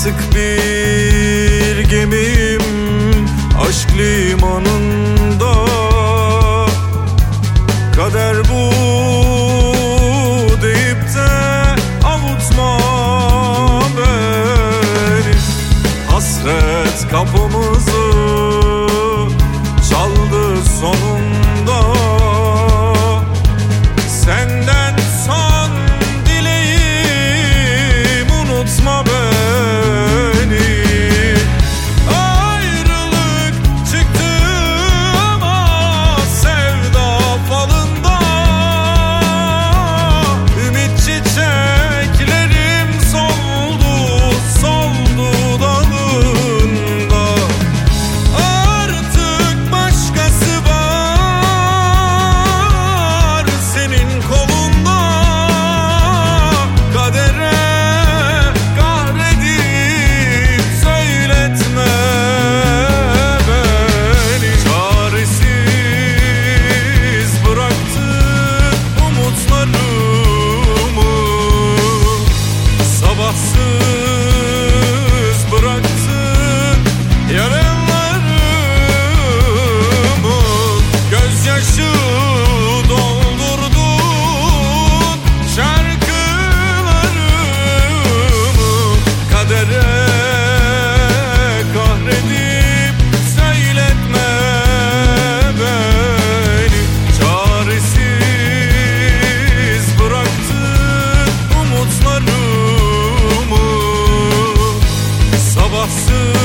artık bir gemim Aşk limanında. Kader bu deyip de avutma beni. Hasret kapımızı çaldı sonunda. soon.